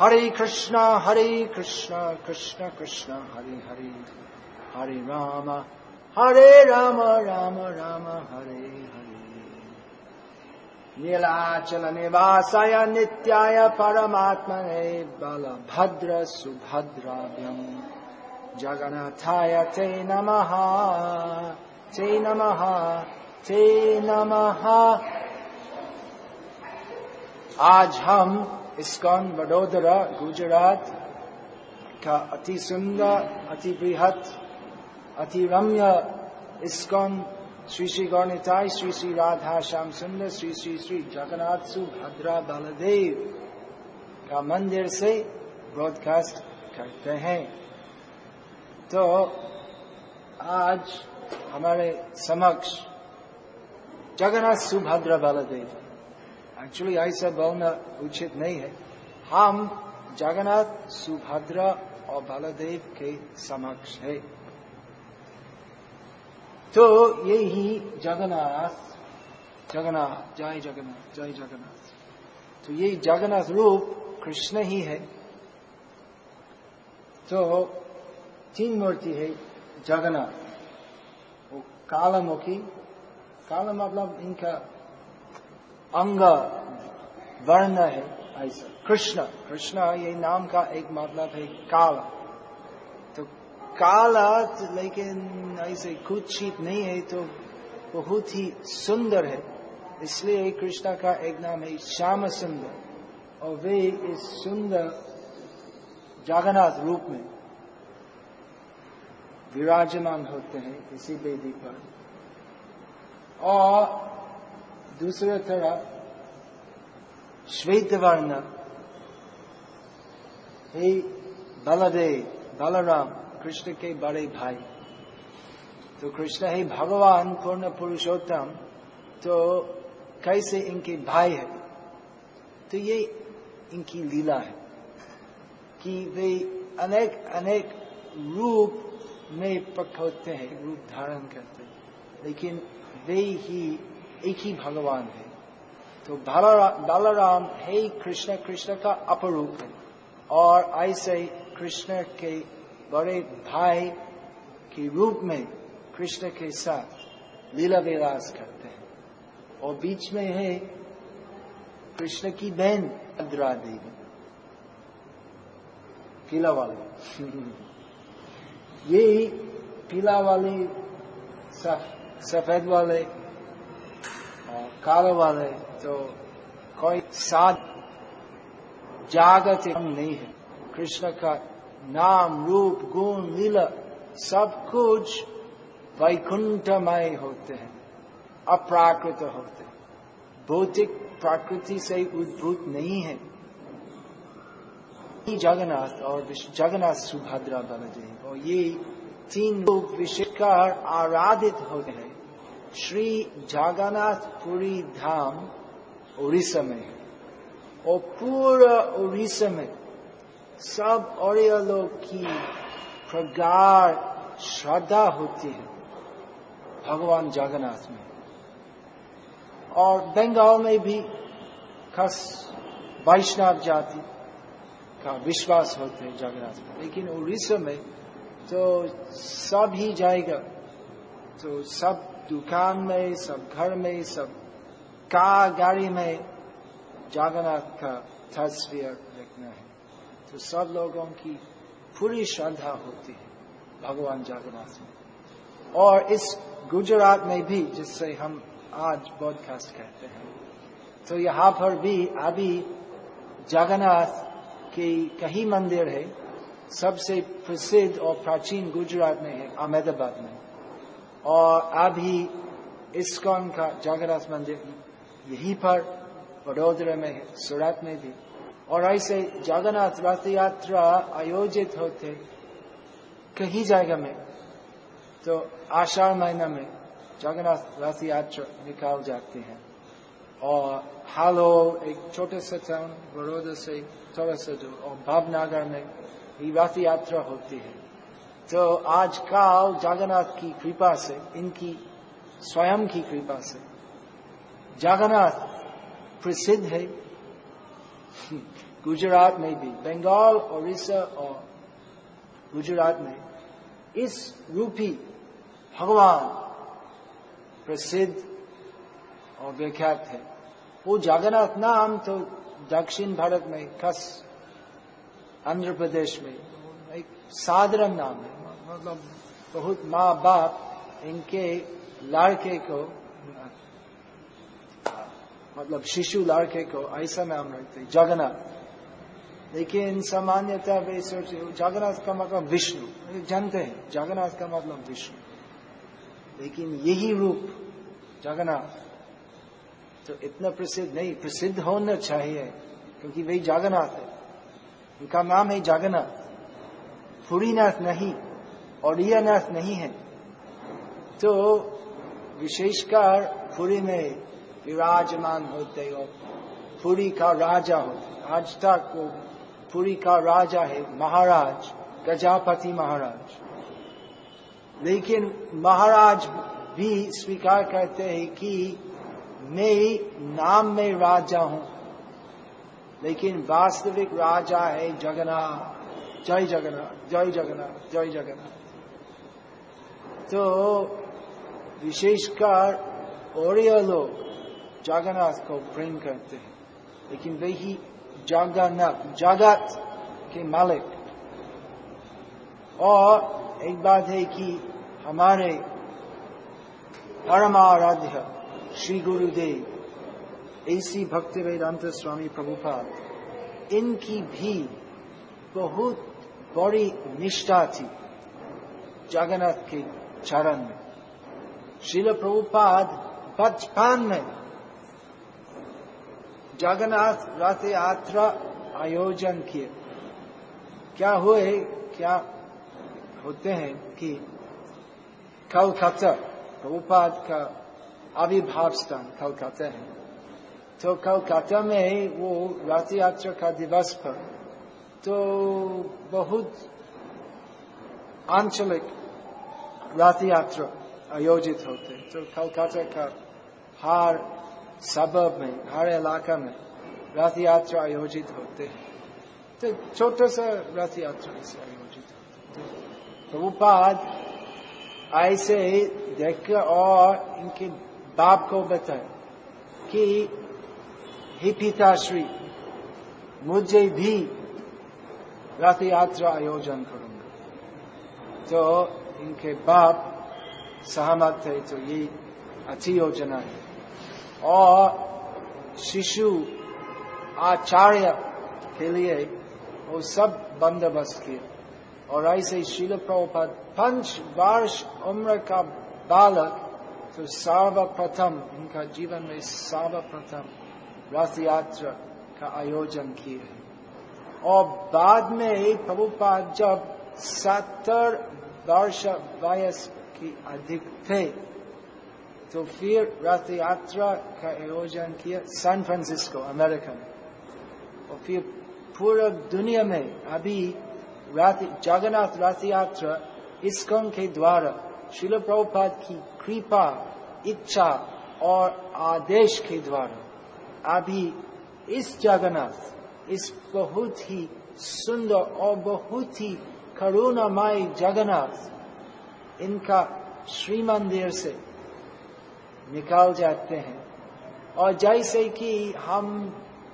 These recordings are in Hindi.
हरे कृष्णा हरे कृष्णा कृष्ण कृष्ण हरे हरे हरे राम हरे राम राम राम हरे हरे नीलाचल निवासाय नित्याय परमात्मने बलभद्र सुभद्राभ्यम जगन्नाथाय ते नमः ते नमः ते नमः आज हम इस्कॉन वडोदरा, गुजरात का अति सुंदर, अति बृहत, अति रम्य इस्कॉन श्री श्री गौरताय श्री श्री राधा श्याम सुंदर, श्री श्री श्री जगन्नाथ सुभद्रा बलदेव का मंदिर से ब्रॉडकास्ट करते हैं। तो आज हमारे समक्ष जगन्नाथ सुभद्रा बलदेव एक्चुअली ऐसा बोलना उचित नहीं है. हम जगन्नाथ, सुभद्रा और बलदेव के समक्ष है। तो यही जगन्नाथ जगन्नाथ, जय जगन्नाथ जय जगन्नाथ। तो ये जगन्नाथ रूप कृष्ण ही है। तो तीन मूर्ति है जगन्नाथ। वो कालामुखी काला मतलब इनका अंग वर्ण है, ऐसा। कृष्ण कृष्ण ये नाम का एक मतलब है काला। तो काला तो लेकिन ऐसे कुछ नहीं है तो बहुत ही सुंदर है। इसलिए कृष्ण का एक नाम है श्याम सुंदर, और वे इस सुंदर जगन्नाथ रूप में विराजमान होते हैं इसी वेदी पर। और दूसरे तरफ़ श्वेत वर्ण। हे बलदेव बलराम, कृष्ण के बड़े भाई तो कृष्ण, है भगवान, पूर्ण पुरुषोत्तम तो कैसे इनके भाई है? तो ये इनकी लीला है कि वे अनेक अनेक रूप में प्रकट होते हैं, रूप धारण करते हैं। लेकिन वे ही एक ही भगवान है। तो बलराम है कृष्ण कृष्ण का अपरूप है। और ऐसे कृष्ण के बड़े भाई के रूप में कृष्ण के साथ लीला विलास करते हैं। और बीच में है कृष्ण की बहन अद्रा देवी पीला वाले। ये पीला वाले सफ़ेद वाले कालो है तो कोई साथ जागत नहीं है। कृष्ण का नाम, रूप, गुण, लीला, सब कुछ वैकुंठमय होते हैं, अप्राकृत होते हैं। भौतिक प्रकृति से उद्भूत नहीं है। जगन्नाथ और जगन्नाथ सुभद्रा बलदेव और ये तीन लोग विशेषकर आराधित होते हैं। श्री जगन्नाथ पुरी धाम उड़ीसा में है और पूरा उड़ीसा में सब और की प्रगाढ़ श्रद्धा होती है भगवान जगन्नाथ में। और बंगाल में भी खास वैष्णव जाति का विश्वास होते हैं जगन्नाथ में। लेकिन उड़ीसा में तो सब ही जाएगा तो सब दुकान में, सब घर में, सब कार, गाड़ी में जगन्नाथ का तस्वीर देखना है। तो सब लोगों की पूरी श्रद्धा होती है भगवान जगन्नाथ में। और इस गुजरात में भी, जिससे हम आज पॉडकास्ट कहते हैं तो यहाँ पर भी अभी जगन्नाथ के कई मंदिर है, सबसे प्रसिद्ध और प्राचीन गुजरात में है, अहमदाबाद में। और अभी इस्कॉन का जगन्नाथ मंदिर यहीं पर वडोदरा में है, सूरत में भी। और ऐसे जगन्नाथ रथ यात्रा आयोजित होते कहीं जगह में तो आषाढ़ महीना में जगन्नाथ रथ यात्रा निकाल जाते हैं। और हालो, एक छोटे से टाउन बड़ौदा से थोड़ा सा दूर, और भावनगर में ही रथ यात्रा होती है। तो आजकल जगन्नाथ की कृपा से, इनकी, स्वयं की कृपा से जगन्नाथ प्रसिद्ध है। गुजरात में भी, बंगाल उड़ीसा और गुजरात में इस रूपी भगवान प्रसिद्ध और विख्यात है। वो जगन्नाथ नाम तो दक्षिण भारत में खस आंध्र प्रदेश में एक साधारण नाम है। मतलब बहुत माँ बाप इनके लड़के को मतलब शिशु लड़के को, ऐसा नाम रखते जगन्नाथ। लेकिन सामान्यतः वे सोचे जगन्नाथ का मतलब विष्णु। जानते हैं, जगन्नाथ का मतलब विष्णु। लेकिन यही रूप, जगन्नाथ तो इतना प्रसिद्ध नहीं, प्रसिद्ध होना चाहिए, क्योंकि वही जगन्नाथ है। उनका नाम है जगन्नाथ। पुरीनाथ नहीं। और नाथ नहीं है। तो विशेषकर पुरी में विराजमान होते हो। पुरी का राजा होते आज तक वो पुरी का राजा है महाराज, गजापति महाराज। लेकिन महाराज भी स्वीकार करते हैं कि मैं नाम में राजा हूँ। लेकिन वास्तविक राजा है जगन्नाथ। जय जगन्नाथ। जय जगन्नाथ। जय जगन्नाथ। तो विशेषकर और लोग जगन्नाथ को प्रेम करते हैं। लेकिन वही जगन्नाथ जगत के मालिक। और एक बात है कि हमारे परमाराध्य श्री गुरुदेव, ऐसी भक्ति वेदांत स्वामी प्रभुपाद, इनकी भी बहुत बड़ी निष्ठा थी जगन्नाथ के चरण में। शिल प्रभुपाद बचपन में जगन्नाथ रथ यात्रा आयोजन किए। क्या हुए? क्या होते हैं कि कलकत्ता प्रभुपाद का आविर्भाव स्थान कलकत्ता है। तो कलकत्ता में वो रथ यात्रा का दिवस पर तो बहुत आंचलिक रथ यात्रा आयोजित होते तो कलकत्ता का हर सबब में, हर इलाका में रथ यात्रा आयोजित होते तो छोटा सा रथ यात्रा से आयोजित होते तो वो बात ऐसे देख और इनके बाप को बताए कि हे पिताश्री, मुझे भी रथ यात्रा आयोजन करूँगा। तो इनके बाप सहमत थे तो ये अच्छी योजना है। और शिशु आचार्य के लिए वो सब बंदोबस्त किए। और ऐसे शिल प्रभुपद पंच वर्ष उम्र का बालक तो सर्वप्रथम इनका जीवन में सर्वप्रथम रथ यात्रा का आयोजन किए और बाद में प्रभुपाद जब सत्तर वर्ष वयस की अधिक थे तो फिर रथ यात्रा का आयोजन किया सैन फ्रांसिस्को अमेरिका में और फिर पूरा दुनिया में अभी जगन्नाथ रथ यात्रा इसकन के द्वारा शिल प्रभुपाद की कृपा इच्छा और आदेश के द्वारा अभी इस जगन्नाथ इस बहुत ही सुंदर और बहुत ही करुणामय जगन्नाथ इनका श्री मंदिर से निकाल जाते हैं। और जैसे कि हम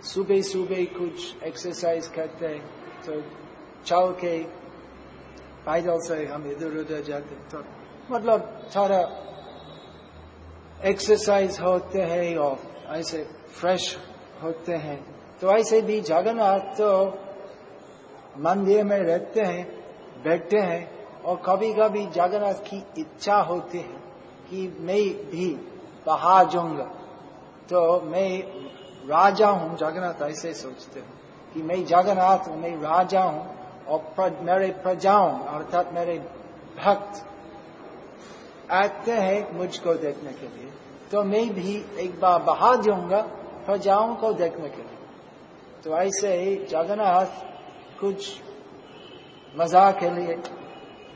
सुबह सुबह कुछ एक्सरसाइज करते हैं तो चल के पैदल से हम इधर उधर जाते हैं। तो मतलब थोड़ा एक्सरसाइज होते हैं और ऐसे फ्रेश होते हैं। तो ऐसे भी जगन्नाथ तो मंदिर में रहते हैं। बैठते हैं और कभी कभी जगन्नाथ की इच्छा होती है कि मैं भी बाहर जाऊँगा। तो मैं राजा हूँ जगन्नाथ ऐसे सोचते हूँ कि मैं जगन्नाथ हूँ मैं राजा हूँ और प्र, मेरे प्रजाओं अर्थात मेरे भक्त आते हैं मुझको देखने के लिए। तो मैं भी एक बार बाहर जाऊँगा प्रजाओं को देखने के लिए। तो ऐसे ही जगन्नाथ कुछ मज़ा के लिए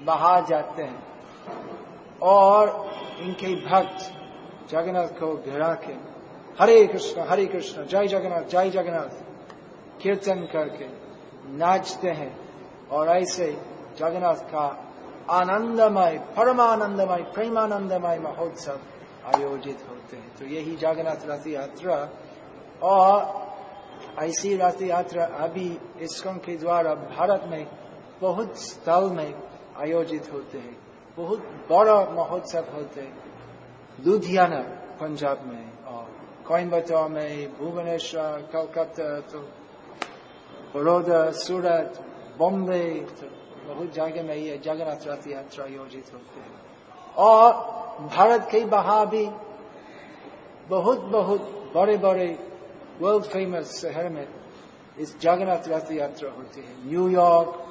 बाहर जाते हैं। और इनके भक्त जगन्नाथ को घेरा के, हरे कृष्ण हरे कृष्ण, जय जगन्नाथ जय जगन्नाथ, कीर्तन करके नाचते हैं। और ऐसे जगन्नाथ का आनंदमय, परमानंदमय, प्रेमानंदमय महोत्सव आयोजित होते हैं। तो यही जगन्नाथ रथ यात्रा। और ऐसी रथ यात्रा अभी इसकों के द्वारा भारत में बहुत स्थल में आयोजित होते हैं। बहुत बड़ा महोत्सव होते हैं। लुधियाना, पंजाब में और कोयम्बतौर में, भुवनेश्वर, कलकत्ता तो बड़ौदा, सूरत, बॉम्बे तो बहुत जगह में ये जगन्नाथ रथ यात्रा आयोजित होते हैं। और भारत के बाहर भी बहुत बहुत बड़े बड़े वर्ल्ड फ़ेमस शहर में इस जगन्नाथ रथ यात्रा होती है। New York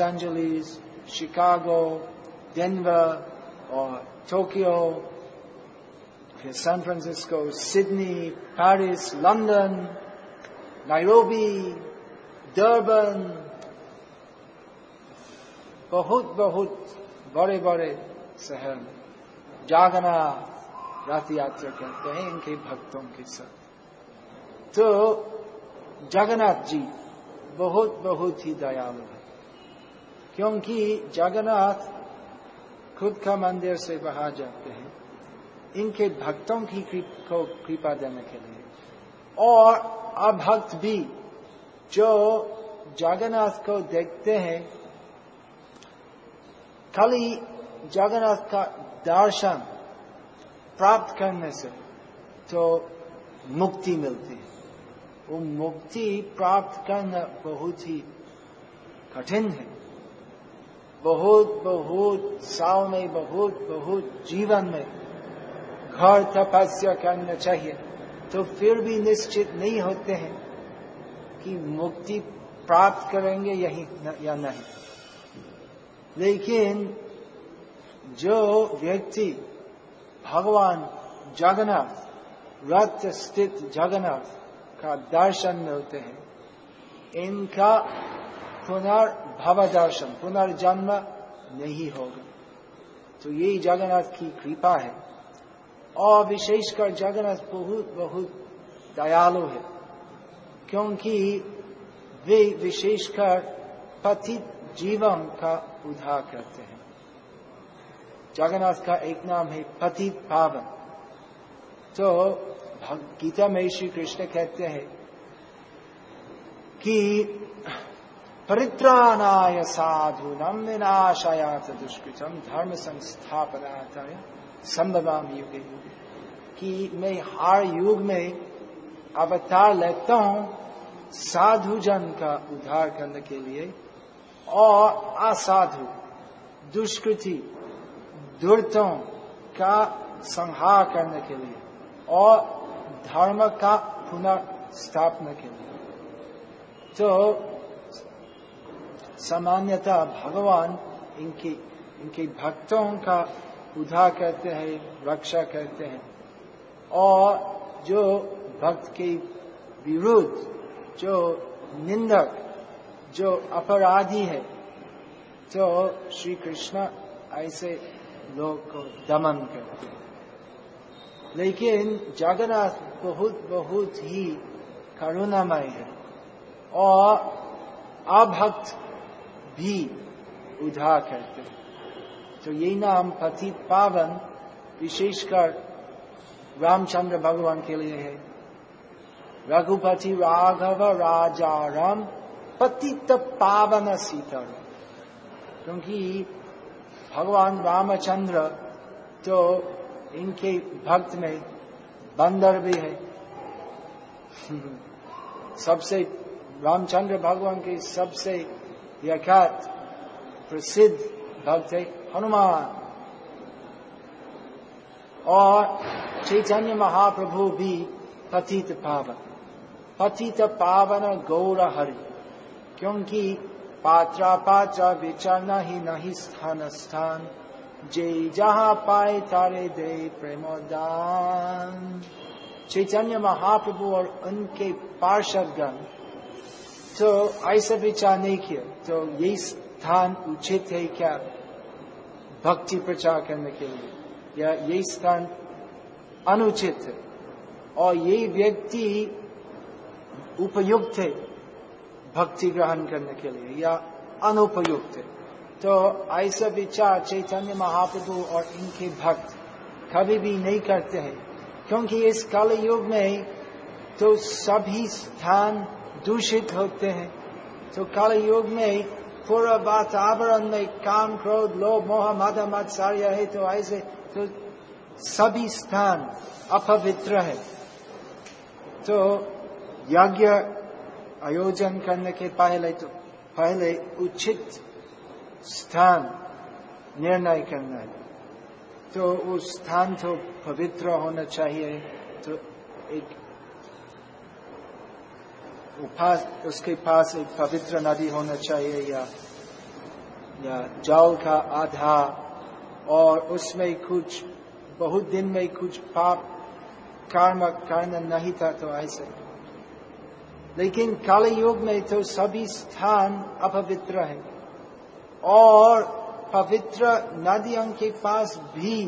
Angeles Chicago Denver और टोक्यो फिर San Francisco Sydney Paris London Nairobi Durban बहुत बहुत, बड़े बड़े शहर में। जागना रथ यात्रा कहते हैं इनके भक्तों के साथ। तो जगन्नाथ जी बहुत बहुत ही दयालु है। क्योंकि जगन्नाथ खुद का मंदिर से बाहर जाते हैं। इनके भक्तों की को कृपा देने के लिए। और अभक्त भी जो जगन्नाथ को देखते हैं खाली जगन्नाथ का दर्शन प्राप्त करने से तो मुक्ति मिलती है। वो मुक्ति प्राप्त करना बहुत ही कठिन है। बहुत बहुत, साव में बहुत बहुत जीवन में घर तपस्या करना चाहिए। तो फिर भी निश्चित नहीं होते हैं कि मुक्ति प्राप्त करेंगे यही या नहीं। लेकिन जो व्यक्ति भगवान जगन्नाथ रथ स्थित जगन्नाथ का दर्शन होते हैं, इनका पुनर्भव दर्शन पुनर्जन्म नहीं होगा। तो यही जगन्नाथ की कृपा है। और विशेषकर जगन्नाथ बहुत बहुत दयालु है। क्योंकि वे विशेषकर पतित जीवन का उद्धार करते हैं। जगन्नाथ का एक नाम है पतित पावन। तो गीता में श्री कृष्ण कहते हैं कि परित्राणाय साधु नम विनाशायात दुष्कृतम धर्म संस्थापनाय संभवाम युग। कि मैं हर युग में अवतार लेता हूँ, साधु जन का उद्धार करने के लिए, और असाधु, दुष्कृति दुर्तों का संहार करने के लिए, और धर्म का पुनर्स्थापना के लिए। तो सामान्यतः भगवान इनकी, इनके भक्तों का उद्धार करते हैं, रक्षा करते हैं। और जो भक्त के विरुद्ध, जो निंदक, जो अपराधी है तो श्री कृष्ण ऐसे लोग को दमन करते हैं। लेकिन जगन्नाथ बहुत बहुत ही करुणामय है। और अभक्त भी उद्धार करते हैं। तो ये नाम पति पावन विशेषकर रामचंद्र भगवान के लिए है। रघुपति राघव राजा राम पतित पावन सीता क्योंकि भगवान रामचंद्र तो इनके भक्त में बंदर भी है। सबसे रामचंद्र भगवान के सबसे व्याख्यात प्रसिद्ध भक्त हनुमान और चैतन्य महाप्रभु भी पतित पावन पतित पावन गौर हरि क्योंकि पात्रा पात्रा विचारना ही नहीं स्थान स्थान जे जहाँ पाए तारे दे प्रेमोदान चैतन्य महाप्रभु और उनके पार्षदगण तो ऐसा विचार नहीं किया। तो यही स्थान उचित है क्या भक्ति प्रचार करने के लिए? या यही स्थान अनुचित है? और यही व्यक्ति उपयुक्त है भक्ति ग्रहण करने के लिए, या अनुपयुक्त है? तो ऐसा विचार चैतन्य महाप्रभु और इनके भक्त कभी भी नहीं करते हैं। क्योंकि इस कल युग में तो सभी स्थान दूषित होते हैं। तो कल युग में पूरा वातावरण में काम, क्रोध, लोभ, मोह, मद मत्सार्य है तो ऐसे तो सभी स्थान अपवित्र है। तो यज्ञ आयोजन करने के पहले तो पहले उचित स्थान निर्णय करना है। तो उस स्थान तो पवित्र होना चाहिए। तो एक पास, उसके पास एक पवित्र नदी होना चाहिए या या जल का आधा और उसमें कुछ, बहुत दिन में कुछ पाप कर्म करना नहीं था तो ऐसे। लेकिन काले युग में तो सभी स्थान अपवित्र है। और पवित्र नदियों के पास भी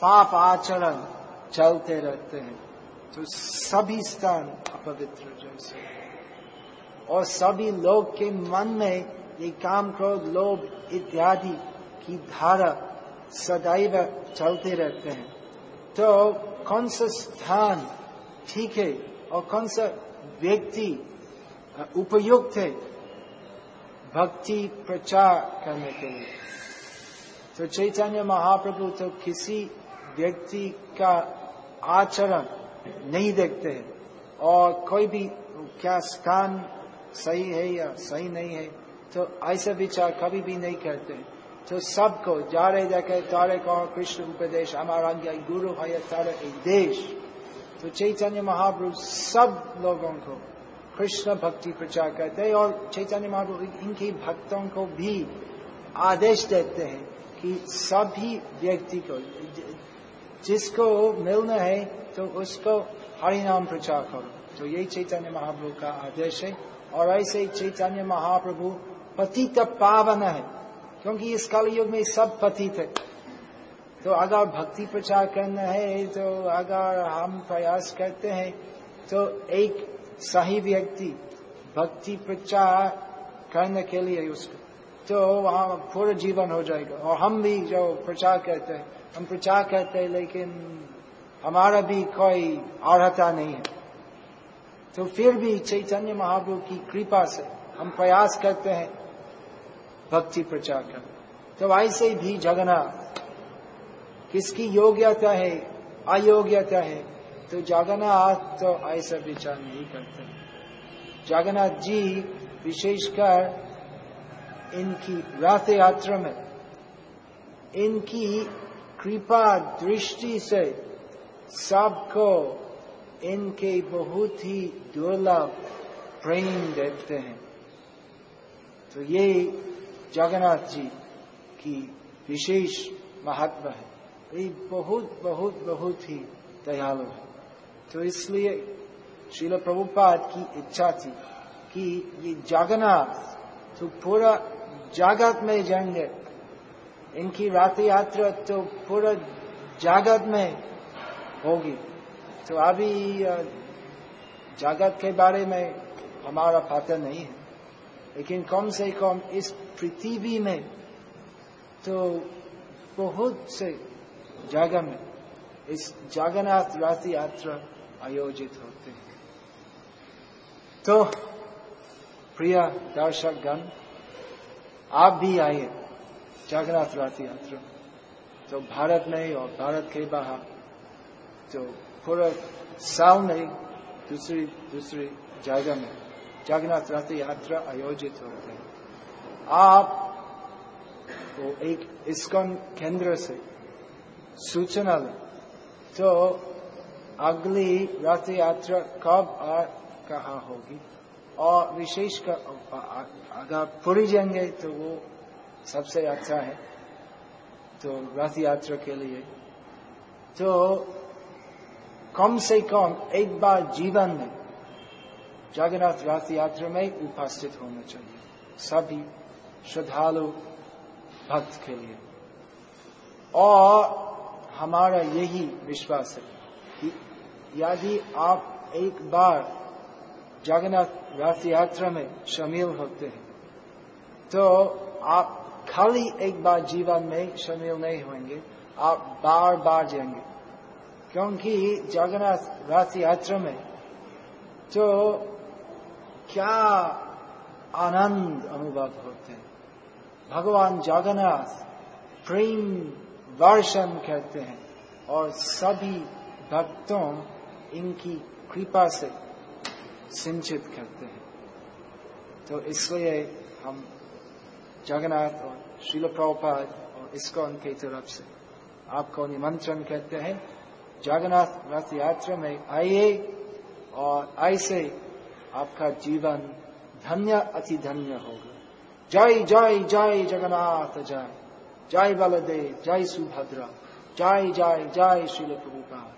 पाप आचरण चलते रहते हैं। तो सभी स्थान अपवित्र जैसे और सभी लोग के मन में ये काम क्रोध लोभ इत्यादि की धारा सदैव चलते रहते हैं। तो कौन सा स्थान ठीक है और कौन सा व्यक्ति उपयुक्त है भक्ति प्रचार करने के लिए? तो चैतन्य महाप्रभु तो किसी व्यक्ति का आचरण नहीं देखते हैं। और कोई भी, क्या स्थान सही है या सही नहीं है तो ऐसा विचार कभी भी नहीं करते तो सबको जा रहे देखे, तारे कहो, कृष्ण उपदेश, हमारा गुरु है तारे देश। तो चैतन्य महाप्रभु सब लोगों को कृष्ण भक्ति प्रचार करते हैं और चैतन्य महाप्रभु इनके भक्तों को भी आदेश देते हैं कि सभी व्यक्ति को जिसको मिलना है तो उसको हरिनाम प्रचार करो। तो यही चैतन्य महाप्रभु का आदेश है। और ऐसे चैतन्य महाप्रभु पतित पावन है, क्योंकि इस काल युग में सब पतित है। तो अगर भक्ति प्रचार करना है तो अगर हम प्रयास करते हैं तो एक सही व्यक्ति भक्ति प्रचार करने के लिए उसको तो वहाँ पूरा जीवन हो जाएगा। और हम भी जो प्रचार करते हैं, हम प्रचार करते हैं, लेकिन हमारा भी कोई अर्हता नहीं है। तो फिर भी चैतन्य महाप्रभु की कृपा से हम प्रयास करते हैं भक्ति प्रचार कर तो ऐसे भी जगन्नाथ, किसकी योग्यता है, अयोग्यता है तो जगन्नाथ तो ऐसा विचार नहीं करते। जगन्नाथ जी विशेषकर इनकी रथ यात्रा में, इनकी कृपा दृष्टि से सबको इनके बहुत ही दुर्लभ प्रेम देखते हैं। तो ये जगन्नाथ जी की विशेष महत्व है। ये बहुत बहुत बहुत ही दयालु है। तो इसलिए शिल प्रभुपाद की इच्छा थी कि ये जगन्नाथ तो पूरा जगत में जाएँगे। इनकी रात यात्रा तो पूरा जागत में होगी। तो अभी जागत के बारे में हमारा पता नहीं है। लेकिन कम से कम इस पृथ्वी में तो बहुत से जगह में इस जगन्नाथ रथ यात्रा आयोजित होते हैं। तो प्रिय दर्शक गण आप भी आइए जगन्नाथ रथ यात्रा। तो भारत में और भारत के बाहर तो पूरा साल में दूसरी दूसरी जगह में जगन्नाथ रथ यात्रा आयोजित होते हैं। आप वो एक इस्कॉन केंद्र से सूचना लें तो अगली रथ यात्रा कब और कहा होगी? और विशेष कर अगर पुरी जाएँगे तो वो सबसे अच्छा है तो रथ यात्रा के लिए। तो कम से कम एक बार जीवन में जगन्नाथ रथ यात्रा में उपस्थित होना चाहिए, सभी श्रद्धालु भक्त के लिए। और हमारा यही विश्वास है कि यदि आप एक बार जगन्नाथ रथ यात्रा में शामिल होते हैं। तो आप खाली एक बार जीवन में शामिल नहीं होंगे, आप बार बार जाएँगे। क्योंकि जगन्नाथ रथ यात्रा में तो क्या आनंद अनुभव होते हैं। भगवान जगन्नाथ प्रेम वर्षण करते हैं और सभी भक्तों इनकी कृपा से सिंचित करते हैं। तो इसलिए हम जगन्नाथ और शिल प्रभुपाद और इसको उनके तरफ़ से आपको निमंत्रण करते हैं। जगन्नाथ रथ यात्रा में आइए और ऐसे आपका जीवन धन्य, अति धन्य होगा। जय जय जय जगन्नाथ, जय। जय बलदेव, जय सुभद्रा। जय जय जय शिल प्रभुपाद।